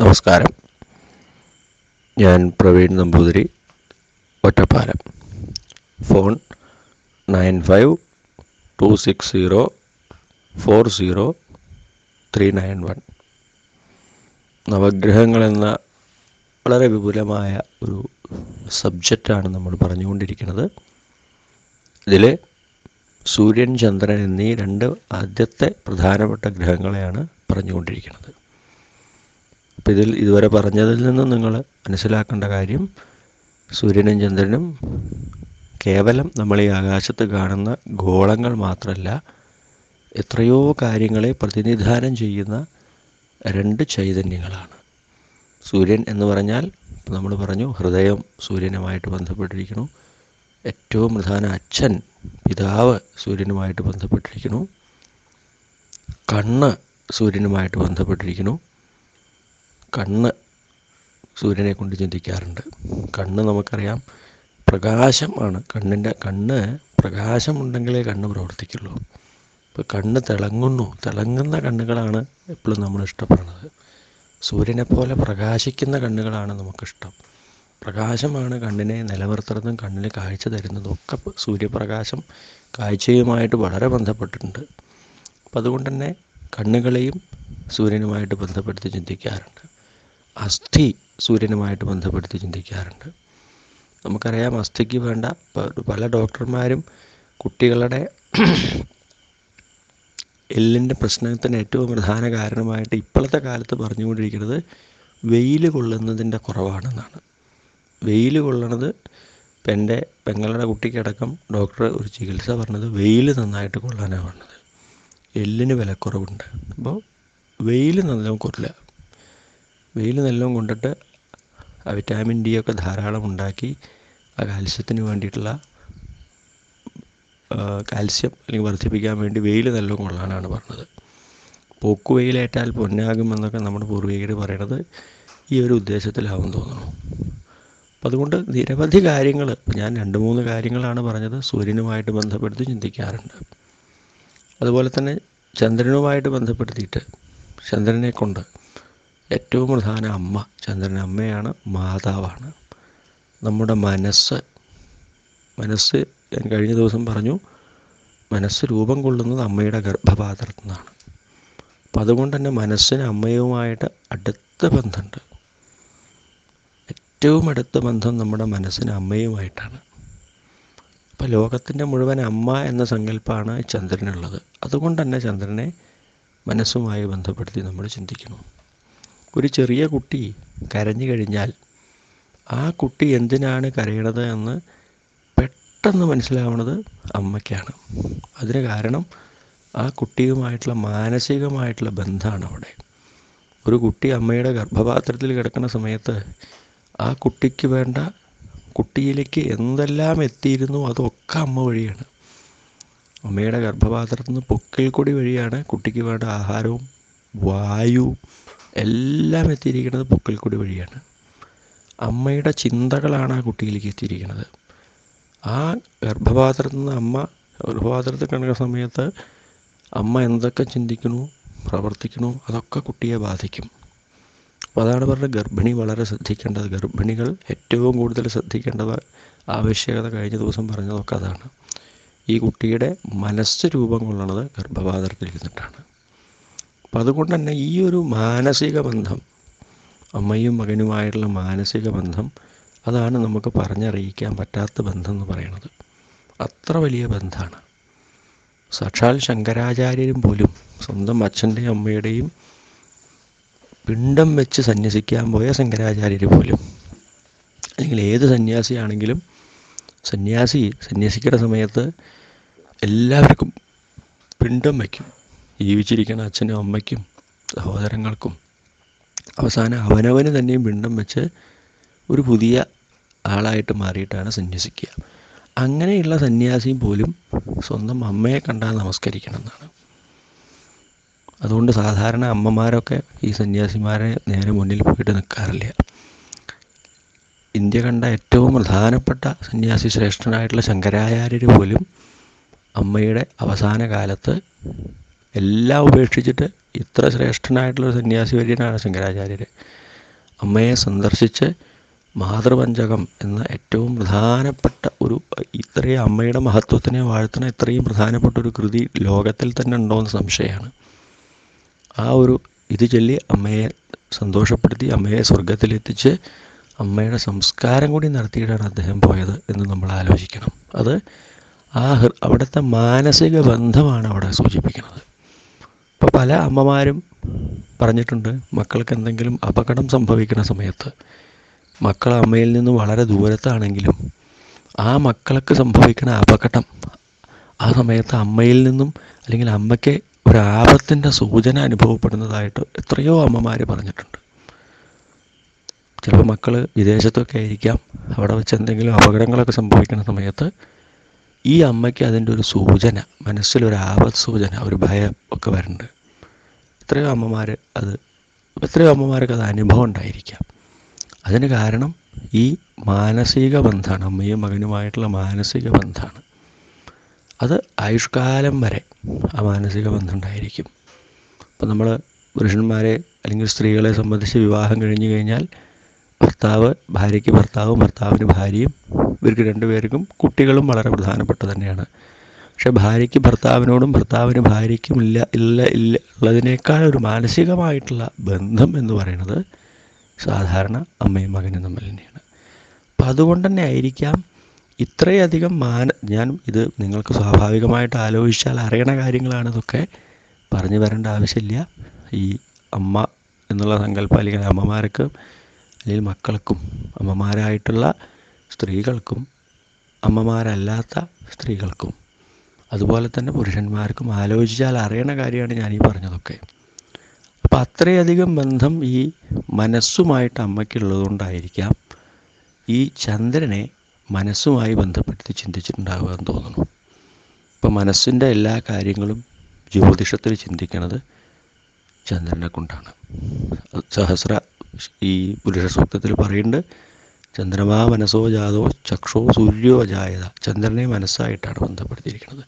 നമസ്കാരം. ഞാൻ Praveen Namboothiri Ottapalam. Phone nine five two six zero four zero three nine one. നവഗ്രഹങ്ങളെന്ന വളരെ വിപുലമായ ഒരു സബ്ജക്റ്റാണ് നമ്മൾ പറഞ്ഞുകൊണ്ടിരിക്കുന്നത്. ഇതിൽ സൂര്യൻ ചന്ദ്രൻ എന്നീ രണ്ട് ആദ്യത്തെ പ്രധാനപ്പെട്ട ഗ്രഹങ്ങളെയാണ് പറഞ്ഞുകൊണ്ടിരിക്കുന്നത്. അപ്പോൾ ഇതിൽ ഇതുവരെ പറഞ്ഞതിൽ നിന്നും നിങ്ങൾ മനസ്സിലാക്കേണ്ട കാര്യം സൂര്യനും ചന്ദ്രനും കേവലം നമ്മൾ ഈ ആകാശത്ത് കാണുന്ന ഗോളങ്ങൾ മാത്രമല്ല എത്രയോ കാര്യങ്ങളെ പ്രതിനിധാനം ചെയ്യുന്ന രണ്ട് ചൈതന്യങ്ങളാണ്. സൂര്യൻ എന്ന് പറഞ്ഞാൽ നമ്മൾ പറഞ്ഞു ഹൃദയം സൂര്യനുമായിട്ട് ബന്ധപ്പെട്ടിരിക്കുന്നു. ഏറ്റവും പ്രധാന അച്ഛൻ പിതാവ് സൂര്യനുമായിട്ട് ബന്ധപ്പെട്ടിരിക്കുന്നു. കണ്ണ് സൂര്യനുമായിട്ട് ബന്ധപ്പെട്ടിരിക്കുന്നു. കണ്ണ് സൂര്യനെ കൊണ്ട് ചിന്തിക്കാറുണ്ട്. കണ്ണ് നമുക്കറിയാം പ്രകാശമാണ്. കണ്ണിന്റെ കണ്ണ് പ്രകാശമുണ്ടെങ്കിലേ കണ്ണ് പ്രവർത്തിക്കുള്ളൂ. ഇപ്പോൾ കണ്ണ് തിളങ്ങുന്നു. തിളങ്ങുന്ന കണ്ണുകളാണ് എപ്പോഴും നമ്മൾ ഇഷ്ടപ്പെടുന്നത്. സൂര്യനെ പോലെ പ്രകാശിക്കുന്ന കണ്ണുകളാണ് നമുക്കിഷ്ടം. പ്രകാശമാണ് കണ്ണിനെ നിലനിർത്തുന്നതും കണ്ണിന് കാഴ്ച തരുന്നതും ഒക്കെ സൂര്യപ്രകാശം കാഴ്ചയുമായിട്ട് വളരെ ബന്ധപ്പെട്ടിട്ടുണ്ട്. അപ്പം അതുകൊണ്ട് തന്നെ കണ്ണുകളെയും സൂര്യനുമായിട്ട് ബന്ധപ്പെടുത്തി ചിന്തിക്കാറുണ്ട്. അസ്ഥി സൂര്യനുമായിട്ട് ബന്ധപ്പെടുത്തി ചിന്തിക്കാറുണ്ട്. നമുക്കറിയാം അസ്ഥിക്ക് വേണ്ട പല ഡോക്ടർമാരും കുട്ടികളുടെ എല്ലിന്റെ പ്രശ്നത്തിന് ഏറ്റവും പ്രധാന കാരണമായിട്ട് ഇപ്പോഴത്തെ കാലത്ത് പറഞ്ഞുകൊണ്ടിരിക്കുന്നത് വെയിൽ കൊള്ളുന്നതിന്റെ കുറവാണെന്നാണ്. വെയിൽ കൊള്ളണത് ഇപ്പം എന്റെ പെങ്ങളുടെ കുട്ടിക്കടക്കം ഡോക്ടർ ഒരു ചികിത്സ പറഞ്ഞത് വെയിൽ നന്നായിട്ട് കൊള്ളാനാണ് പറഞ്ഞത്. എല്ലിന് വിലക്കുറവുണ്ട്. അപ്പോൾ വെയിൽ നല്ലോണം കൊള്ളുക വെയിൽ നല്ലോണം കൊണ്ടിട്ട് ആ വിറ്റാമിൻ ഡി ഒക്കെ ധാരാളം ഉണ്ടാക്കി ആ കാൽസ്യത്തിന് വേണ്ടിയിട്ടുള്ള കാൽസ്യം അല്ലെങ്കിൽ വർദ്ധിപ്പിക്കാൻ വേണ്ടി വെയിൽ നല്ലോണം കൊള്ളാനാണ് പറഞ്ഞത്. പോക്ക് വെയിലേറ്റാൽ പൊന്നാകും എന്നൊക്കെ നമ്മുടെ പൂർവികർ പറയണത് ഈ ഒരു ഉദ്ദേശത്തിലാവും തോന്നുന്നു. അപ്പം അതുകൊണ്ട് നിരവധി കാര്യങ്ങൾ ഞാൻ രണ്ട് മൂന്ന് കാര്യങ്ങളാണ് പറഞ്ഞത് സൂര്യനുമായിട്ട് ബന്ധപ്പെടുത്തി ചിന്തിക്കാറുണ്ട്. അതുപോലെ തന്നെ ചന്ദ്രനുമായിട്ട് ബന്ധപ്പെടുത്തിയിട്ട് ചന്ദ്രനെ കൊണ്ട് ഏറ്റവും പ്രധാന അമ്മ ചന്ദ്രൻ അമ്മയാണ് മാതാവാണ്. നമ്മുടെ മനസ്സ് മനസ്സ് ഞാൻ കഴിഞ്ഞ ദിവസം പറഞ്ഞു മനസ്സ് രൂപം കൊള്ളുന്നത് അമ്മയുടെ ഗർഭപാത്രത്തിൽ നിന്നാണ് അപ്പം അതുകൊണ്ട് തന്നെ മനസ്സിന് അമ്മയുമായിട്ട് അടുത്ത ബന്ധമുണ്ട്. ഏറ്റവും അടുത്ത ബന്ധം നമ്മുടെ മനസ്സിന് അമ്മയുമായിട്ടാണ്. അപ്പോൾ ലോകത്തിന്റെ മുഴുവൻ അമ്മ എന്ന സങ്കല്പമാണ് ചന്ദ്രനുള്ളത്. അതുകൊണ്ട് തന്നെ ചന്ദ്രനെ മനസ്സുമായി ബന്ധപ്പെടുത്തി നമ്മൾ ചിന്തിക്കണം ഒരു ചെറിയ കുട്ടി കരഞ്ഞു കഴിഞ്ഞാൽ ആ കുട്ടി എന്തിനാണ് കരയണത് എന്ന് പെട്ടെന്ന് മനസ്സിലാവുന്നത് അമ്മയ്ക്കാണ്. അതിന് കാരണം ആ കുട്ടിയുമായിട്ടുള്ള മാനസികമായിട്ടുള്ള ബന്ധമാണ് അവിടെ. ഒരു കുട്ടി അമ്മയുടെ ഗർഭപാത്രത്തിൽ കിടക്കുന്ന സമയത്ത് ആ കുട്ടിക്ക് വേണ്ട കുട്ടിയിലേക്ക് എന്തെല്ലാം എത്തിയിരുന്നു അതൊക്കെ അമ്മ വഴിയാണ്. അമ്മയുടെ ഗർഭപാത്രത്തിൽ നിന്ന് പൊക്കിൽ വഴിയാണ് കുട്ടിക്ക് വേണ്ട ആഹാരവും വായുവും എല്ലാം എത്തിയിരിക്കുന്നത് പൊക്കിൽ കൊടി വഴിയാണ്. അമ്മയുടെ ചിന്തകളാണ് ആ കുട്ടിയിലേക്ക് എത്തിയിരിക്കുന്നത്. ആ ഗർഭപാത്രത്തിൽ നിന്ന് അമ്മ ഗർഭപാത്രത്തിൽ കിടക്കുന്ന സമയത്ത് അമ്മ എന്തൊക്കെ ചിന്തിക്കുന്നു പ്രവർത്തിക്കുന്നു അതൊക്കെ കുട്ടിയെ ബാധിക്കും. അപ്പോൾ അതാണ് പറഞ്ഞത് ഗർഭിണി വളരെ ശ്രദ്ധിക്കേണ്ടത്. ഗർഭിണികൾ ഏറ്റവും കൂടുതൽ ശ്രദ്ധിക്കേണ്ടത് ആവശ്യകത കഴിഞ്ഞ ദിവസം പറഞ്ഞതൊക്കെ അതാണ്. ഈ കുട്ടിയുടെ മനസ്സ് രൂപം കൊള്ളുന്നത് ഗർഭപാത്രത്തിൽ ഇരുന്നിട്ടാണ്. അപ്പം അതുകൊണ്ട് തന്നെ ഈ ഒരു മാനസിക ബന്ധം അമ്മയും മകനുമായിട്ടുള്ള മാനസിക ബന്ധം അതാണ് നമുക്ക് പറഞ്ഞറിയിക്കാൻ പറ്റാത്ത ബന്ധം എന്ന് പറയുന്നത്. അത്ര വലിയ ബന്ധമാണ് സാക്ഷാൽ ശങ്കരാചാര്യരും പോലും സ്വന്തം അച്ഛന്റെയും അമ്മയുടെയും പിണ്ടം വെച്ച് സന്യസിക്കാൻ പോയ ശങ്കരാചാര്യർ പോലും അല്ലെങ്കിൽ ഏത് സന്യാസിയാണെങ്കിലും സന്യാസി സന്യസിക്കുന്ന സമയത്ത് എല്ലാവർക്കും പിണ്ടം വയ്ക്കും ജീവിച്ചിരിക്കുന്ന അച്ഛനും അമ്മയ്ക്കും സഹോദരങ്ങൾക്കും അവസാനം അവനവന് തന്നെയും പിണ്ടം വെച്ച് ഒരു പുതിയ ആളായിട്ട് മാറിയിട്ടാണ് സന്യസിക്കുക. അങ്ങനെയുള്ള സന്യാസി പോലും സ്വന്തം അമ്മയെ കണ്ടാൽ നമസ്കരിക്കണം എന്നാണ് അതുകൊണ്ട് സാധാരണ അമ്മമാരൊക്കെ ഈ സന്യാസിമാരെ നേരെ മുന്നിൽ പോയിട്ട് നിൽക്കാറില്ല. ഇന്ത്യ കണ്ട ഏറ്റവും പ്രധാനപ്പെട്ട സന്യാസി ശ്രേഷ്ഠനായിട്ടുള്ള ശങ്കരാചാര്യർ പോലും അമ്മയുടെ അവസാന കാലത്ത് എല്ലാം ഉപേക്ഷിച്ചിട്ട് ഇത്ര ശ്രേഷ്ഠനായിട്ടുള്ള സന്യാസി വര്യനാണ് ശങ്കരാചാര്യർ അമ്മയെ സന്ദർശിച്ച് മാതൃപഞ്ചകം എന്ന ഏറ്റവും പ്രധാനപ്പെട്ട ഒരു ഇത്രയും അമ്മയുടെ മഹത്വത്തിനെ വാഴ്ത്തുന്ന ഇത്രയും പ്രധാനപ്പെട്ട ഒരു കൃതി ലോകത്തിൽ തന്നെ ഉണ്ടോ എന്ന് സംശയമാണ്. ആ ഒരു ഇത് ചൊല്ലി അമ്മയെ സന്തോഷപ്പെടുത്തി അമ്മയെ സ്വർഗത്തിലെത്തിച്ച് അമ്മയുടെ സംസ്കാരം കൂടി നടത്തിയിട്ടാണ് അദ്ദേഹം പോയത് എന്ന് നമ്മൾ ആലോചിക്കണം. അത് ആ അവിടുത്തെ മാനസിക ബന്ധമാണ് അവിടെ സൂചിപ്പിക്കുന്നത്. ഇപ്പോൾ പല അമ്മമാരും പറഞ്ഞിട്ടുണ്ട് മക്കൾക്ക് എന്തെങ്കിലും അപകടം സംഭവിക്കുന്ന സമയത്ത് മക്കൾ അമ്മയിൽ നിന്ന് വളരെ ദൂരത്താണെങ്കിലും ആ മക്കൾക്ക് സംഭവിക്കുന്ന അപകടം ആ സമയത്ത് അമ്മയിൽ നിന്നും അല്ലെങ്കിൽ അമ്മയ്ക്ക് ഒരു ആപത്തിന്റെ സൂചന അനുഭവപ്പെടുന്നതായിട്ട് എത്രയോ അമ്മമാർ പറഞ്ഞിട്ടുണ്ട്. ചിലപ്പോൾ മക്കൾ വിദേശത്തൊക്കെ ആയിരിക്കാം അവിടെ വെച്ച് എന്തെങ്കിലും അപകടങ്ങളൊക്കെ സംഭവിക്കുന്ന സമയത്ത് ഈ അമ്മയ്ക്ക് അതിന്റെ ഒരു സൂചന മനസ്സിലൊരു ആവ സൂചന ഒരു ഭയം ഒക്കെ വരുന്നുണ്ട്. എത്രയോ അമ്മമാർ അത് എത്രയോ അമ്മമാർക്ക് അത് അനുഭവം ഉണ്ടായിരിക്കാം. അതിന് കാരണം ഈ മാനസിക ബന്ധമാണ് അമ്മയും മകനുമായിട്ടുള്ള മാനസിക ബന്ധമാണ്. അത് ആയുഷ്കാലം വരെ ആ മാനസിക ബന്ധം ഉണ്ടായിരിക്കും. അപ്പം നമ്മൾ പുരുഷന്മാരെ അല്ലെങ്കിൽ സ്ത്രീകളെ സംബന്ധിച്ച് വിവാഹം കഴിഞ്ഞു കഴിഞ്ഞാൽ ഭർത്താവ് ഭാര്യയ്ക്ക് ഭർത്താവും ഭർത്താവിന് ഭാര്യയും ഇവർക്ക് രണ്ടുപേർക്കും കുട്ടികളും വളരെ പ്രധാനപ്പെട്ട തന്നെയാണ്. പക്ഷെ ഭാര്യയ്ക്ക് ഭർത്താവിനോടും ഭർത്താവിന് ഭാര്യയ്ക്കും ഇല്ല ഇല്ല ഇല്ല ഉള്ളതിനേക്കാൾ ഒരു മാനസികമായിട്ടുള്ള ബന്ധം എന്ന് പറയുന്നത് സാധാരണ അമ്മയും മകനും തമ്മിൽ തന്നെയാണ്. അപ്പം അതുകൊണ്ട് തന്നെ ആയിരിക്കാം ഇത്രയധികം മാന ഞാൻ ഇത് നിങ്ങൾക്ക് സ്വാഭാവികമായിട്ട് ആലോചിച്ചാൽ അറിയണ കാര്യങ്ങളാണ് ഇതൊക്കെ. പറഞ്ഞു വരേണ്ട ആവശ്യമില്ല. ഈ അമ്മ എന്നുള്ള സങ്കല്പം അല്ലെങ്കിൽ അമ്മമാർക്ക് അല്ലെങ്കിൽ മക്കൾക്കും അമ്മമാരായിട്ടുള്ള സ്ത്രീകൾക്കും അമ്മമാരല്ലാത്ത സ്ത്രീകൾക്കും അതുപോലെ തന്നെ പുരുഷന്മാർക്കും ആലോചിച്ചാൽ അറിയണ കാര്യമാണ് ഞാൻ ഈ പറഞ്ഞതൊക്കെ. അപ്പം അത്രയധികം ബന്ധം ഈ മനസ്സുമായിട്ട് അമ്മയ്ക്കുള്ളതുകൊണ്ടായിരിക്കാം ഈ ചന്ദ്രനെ മനസ്സുമായി ബന്ധപ്പെടുത്തി ചിന്തിച്ചിട്ടുണ്ടാവുക എന്ന് തോന്നുന്നു. ഇപ്പം മനസ്സിന്റെ എല്ലാ കാര്യങ്ങളും ജ്യോതിഷത്തിൽ ചിന്തിക്കുന്നത് ചന്ദ്രനെ കൊണ്ടാണ്. സഹസ്ര ഈ പുരുഷ സൂക്തത്തിൽ പറയുന്നുണ്ട് ചന്ദ്രമാ മനസ്സോ ജാതോ ചക്ഷോ സൂര്യോ ജായത ചന്ദ്രനെ മനസ്സായിട്ടാണ് ബന്ധപ്പെടുത്തിയിരിക്കുന്നത്.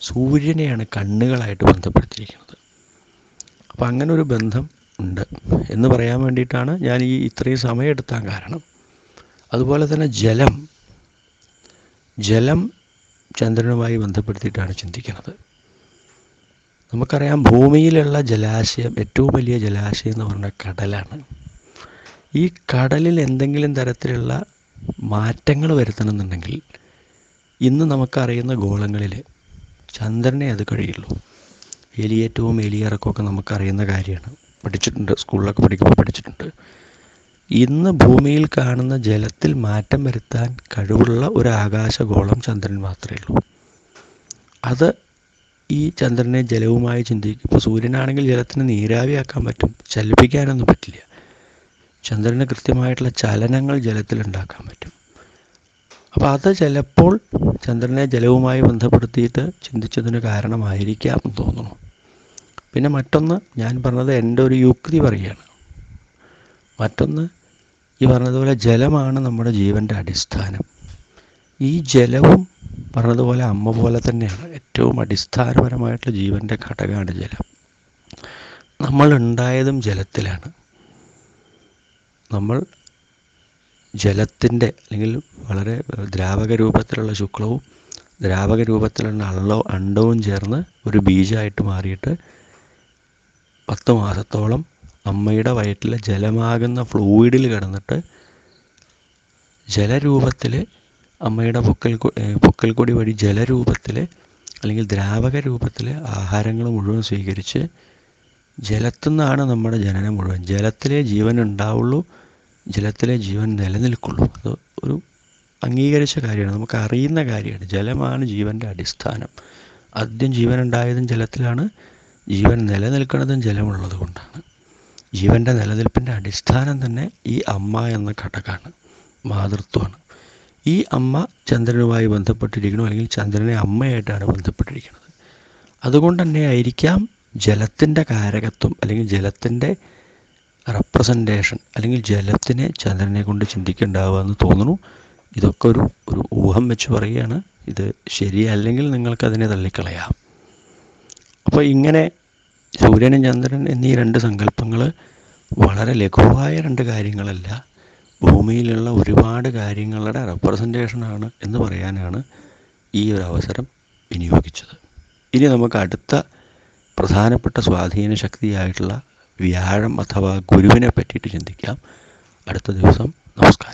സൂര്യനെയാണ് കണ്ണുകളായിട്ട് ബന്ധപ്പെടുത്തിയിരിക്കുന്നത്. അപ്പം അങ്ങനെ ഒരു ബന്ധം ഉണ്ട്. എന്ന് പറയാൻ വേണ്ടിയിട്ടാണ് ഞാൻ ഈ ഇത്രയും സമയം എടുത്താൻ കാരണം. അതുപോലെ തന്നെ ജലം. ജലം ചന്ദ്രനുമായി ബന്ധപ്പെടുത്തിയിട്ടാണ് ചിന്തിക്കുന്നത്. നമുക്കറിയാം ഭൂമിയിലുള്ള ജലാശയം ഏറ്റവും വലിയ ജലാശയം എന്ന് പറഞ്ഞാൽ കടലാണ്. ഈ കടലിൽ എന്തെങ്കിലും തരത്തിലുള്ള മാറ്റങ്ങൾ വരുത്തണമെന്നുണ്ടെങ്കിൽ ഇന്ന് നമുക്കറിയുന്ന ഗോളങ്ങളിൽ ചന്ദ്രനെ അത് കഴിയുള്ളൂ. എലിയേറ്റവും എലിയിറക്കമൊക്കെ നമുക്കറിയുന്ന കാര്യമാണ്. പഠിച്ചിട്ടുണ്ട് സ്കൂളിലൊക്കെ പഠിക്കുമ്പോൾ പഠിച്ചിട്ടുണ്ട്. ഇന്ന് ഭൂമിയിൽ കാണുന്ന ജലത്തിൽ മാറ്റം വരുത്താൻ കഴിവുള്ള ഒരു ആകാശഗോളം ചന്ദ്രൻ മാത്രമേ ഉള്ളൂ. അത് ഈ ചന്ദ്രനെ ജലവുമായി ചിന്തിക്കും. ഇപ്പോൾ സൂര്യനാണെങ്കിൽ ജലത്തിന് നീരാവിയാക്കാൻ പറ്റും. ചലിപ്പിക്കാനൊന്നും പറ്റില്ല. ചന്ദ്രന് കൃത്യമായിട്ടുള്ള ചലനങ്ങൾ ജലത്തിൽ ഉണ്ടാക്കാൻ പറ്റും. അപ്പോൾ അത് ചിലപ്പോൾ ചന്ദ്രനെ ജലവുമായി ബന്ധപ്പെടുത്തിയിട്ട് ചിന്തിച്ചതിന് കാരണമായിരിക്കാം എന്ന് തോന്നുന്നു. പിന്നെ മറ്റൊന്ന് ഞാൻ പറഞ്ഞത് എന്റെ ഒരു യുക്തി പറയുകയാണ്. മറ്റൊന്ന് ഈ പറഞ്ഞതുപോലെ ജലമാണ് നമ്മുടെ ജീവന്റെ അടിസ്ഥാനം. ഈ ജലവും പറഞ്ഞതുപോലെ അമ്മ പോലെ തന്നെയാണ് ഏറ്റവും അടിസ്ഥാനപരമായിട്ടുള്ള ജീവന്റെ ഘടകമാണ് ജലം. നമ്മൾ ഉണ്ടായതും ജലത്തിലാണ്. നമ്മൾ ജലത്തിന്റെ അല്ലെങ്കിൽ വളരെ ദ്രാവക രൂപത്തിലുള്ള ശുക്ലവും ദ്രാവക രൂപത്തിലുള്ള അള്ളോ അണ്ടവും ചേർന്ന് ഒരു ബീജമായിട്ട് മാറിയിട്ട് പത്ത് മാസത്തോളം അമ്മയുടെ വയറ്റിലെ ജലമാകുന്ന ഫ്ലൂയിഡിൽ കിടന്നിട്ട് ജലരൂപത്തിൽ അമ്മയുടെ പൊക്കൽ പൊക്കൽ കൊടി വഴി ജലരൂപത്തിൽ അല്ലെങ്കിൽ ദ്രാവക രൂപത്തിൽ ആഹാരങ്ങൾ മുഴുവൻ സ്വീകരിച്ച് ജലത്തിൽ നിന്നാണ് നമ്മുടെ ജനനം മുഴുവൻ. ജലത്തിലെ ജീവൻ ഉണ്ടാവുള്ളൂ ജലത്തിലെ ജീവൻ നിലനിൽക്കുള്ളൂ. അത് ഒരു അംഗീകരിച്ച കാര്യമാണ്. നമുക്ക് അറിയുന്ന കാര്യമാണ്. ജലമാണ് ജീവന്റെ അടിസ്ഥാനം. ആദ്യം ജീവൻ ഉണ്ടായതും ജലത്തിലാണ്. ജീവൻ നിലനിൽക്കുന്നതും ജലമുള്ളത് കൊണ്ടാണ്. ജീവന്റെ നിലനിൽപ്പിന്റെ അടിസ്ഥാനം തന്നെ ഈ അമ്മ എന്ന ഘടകമാണ്. മാതൃത്വമാണ്. ഈ അമ്മ ചന്ദ്രനുമായി ബന്ധപ്പെട്ടിരിക്കുന്നു. അല്ലെങ്കിൽ ചന്ദ്രനെ അമ്മയായിട്ടാണ് ബന്ധപ്പെട്ടിരിക്കുന്നത്. അതുകൊണ്ട് തന്നെ ആയിരിക്കാം ജലത്തിന്റെ കാരകത്വം അല്ലെങ്കിൽ ജലത്തിന്റെ റെപ്രസെന്റേഷൻ അല്ലെങ്കിൽ ജലത്തിനെ ചന്ദ്രനെ കൊണ്ട് ചിന്തിക്കേണ്ടാവുക എന്ന് തോന്നുന്നു. ഇതൊക്കെ ഒരു ഒരു ഊഹം വെച്ച് പറയുകയാണ്. ഇത് ശരിയല്ലെങ്കിൽ നിങ്ങൾക്കതിനെ തള്ളിക്കളയാം. അപ്പോൾ ഇങ്ങനെ സൂര്യനും ചന്ദ്രൻ എന്നീ രണ്ട് സങ്കല്പങ്ങൾ വളരെ ലഘുവായ രണ്ട് കാര്യങ്ങളല്ല ഭൂമിയിലുള്ള ഒരുപാട് കാര്യങ്ങളുടെ റെപ്രസെന്റേഷനാണ് എന്ന് പറയാനാണ് ഈ ഒരു അവസരം വിനിയോഗിച്ചത്. ഇനി നമുക്ക് അടുത്ത പ്രധാനപ്പെട്ട സ്വാധീന ശക്തിയായിട്ടുള്ള വ്യാഴം അഥവാ ഗുരുവിനെ പറ്റിയിട്ട് ചിന്തിക്കാം. അടുത്ത ദിവസം നമസ്കാരം.